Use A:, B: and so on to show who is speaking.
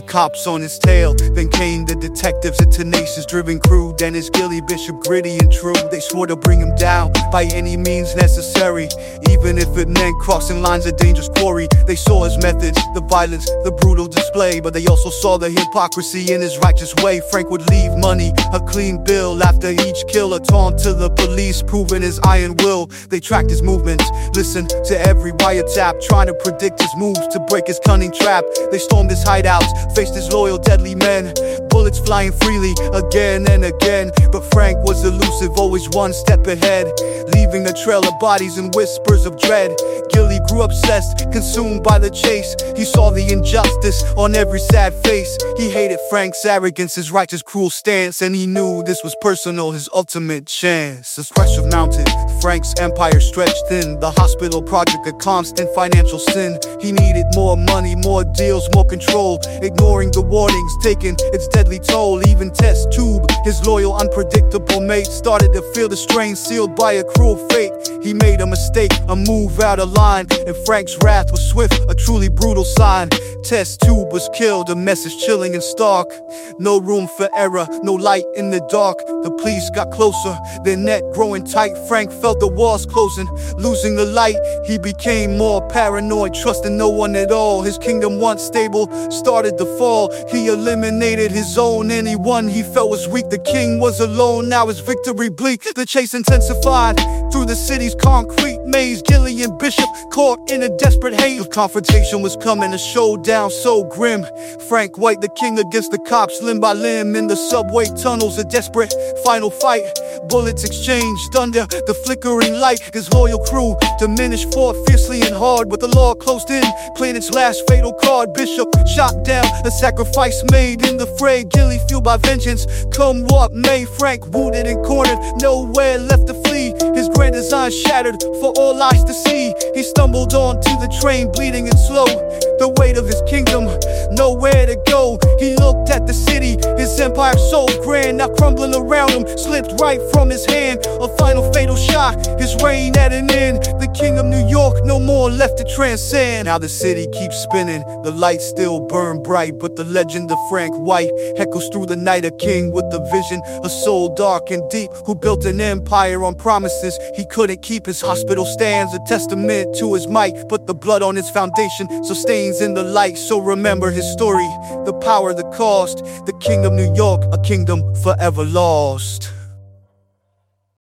A: the cops on his tail. Then came the detectives, a tenacious driven crew. Dennis Gilley, Bishop Gritty and True. They swore to bring him down by any means necessary. Even if it meant crossing lines of dangerous quarry. They saw his methods, the violence, the brutal display. But they also saw the hypocrisy in his righteous way. Frank would leave money, a clean bill after each kill. A taunt to the police, proving his iron will. They tracked his movements, listened to every wiretap, trying to predict his moves to break his cunning trap. They stormed his hideouts, faced his loyal, deadly men. Bullets flying freely again and again. But Frank was elusive, always one step ahead, leaving a trail of bodies and whispers of dread. Gilley grew obsessed, consumed by the chase. He saw the injustice on every sad face. He hated Frank's arrogance, his righteous, cruel stance, and he knew this was personal, his ultimate chance. As pressure mounted, Frank's empire stretched thin. The hospital project a constant financial sin. He needed more money, more deals, more control. Ignoring the warnings, taking its deadly toll. Even test tube, his loyal, unpredictable mate, started to feel the strain sealed by a cruel fate. He made a mistake, a move out of line, and Frank's wrath was swift, a truly brutal sign. Test tube was killed, a message chilling and stark. No room for error, no light in the dark. The police got closer, their net growing tight. Frank felt the walls closing, losing the light. He became more paranoid, trusting no one at all. His kingdom, once stable, started to fall. He eliminated his own, anyone he felt was weak. The king was alone, now his victory bleak. The chase intensified through the city's concrete maze. Gilley and Bishop caught in a desperate haze. Confrontation was coming, a showdown so grim. Frank White, the king against the cops, limb by limb in the subway tunnels. A desperate final fight. Bullets exchanged under the flickering light. His loyal crew diminished, fought fiercely and hard. With the law closed in, played its last fatal card. Bishop shot down, a sacrifice made in the fray. Gilley fueled by vengeance. Come what may, Frank wounded and cornered, nowhere left to flee. His grand design shattered for all eyes to see. He stumbled onto the train, bleeding and slow. The weight of his kingdom, nowhere to go. He looked at the city, his empire so grand, now crumbling around him, slipped right from his hand. A final fatal shot, his reign at an end. The king of New York, no more left to transcend. Now the city keeps spinning, the lights still burn bright, but the legend of Frank White echoes through the night. A king with a vision, a soul dark and deep, who built an empire on promises he couldn't keep. His hospital stands a testament to his might, but the blood on his foundation sustains in the light. So remember his story, the power, the cost, the king of New York, a kingdom forever lost.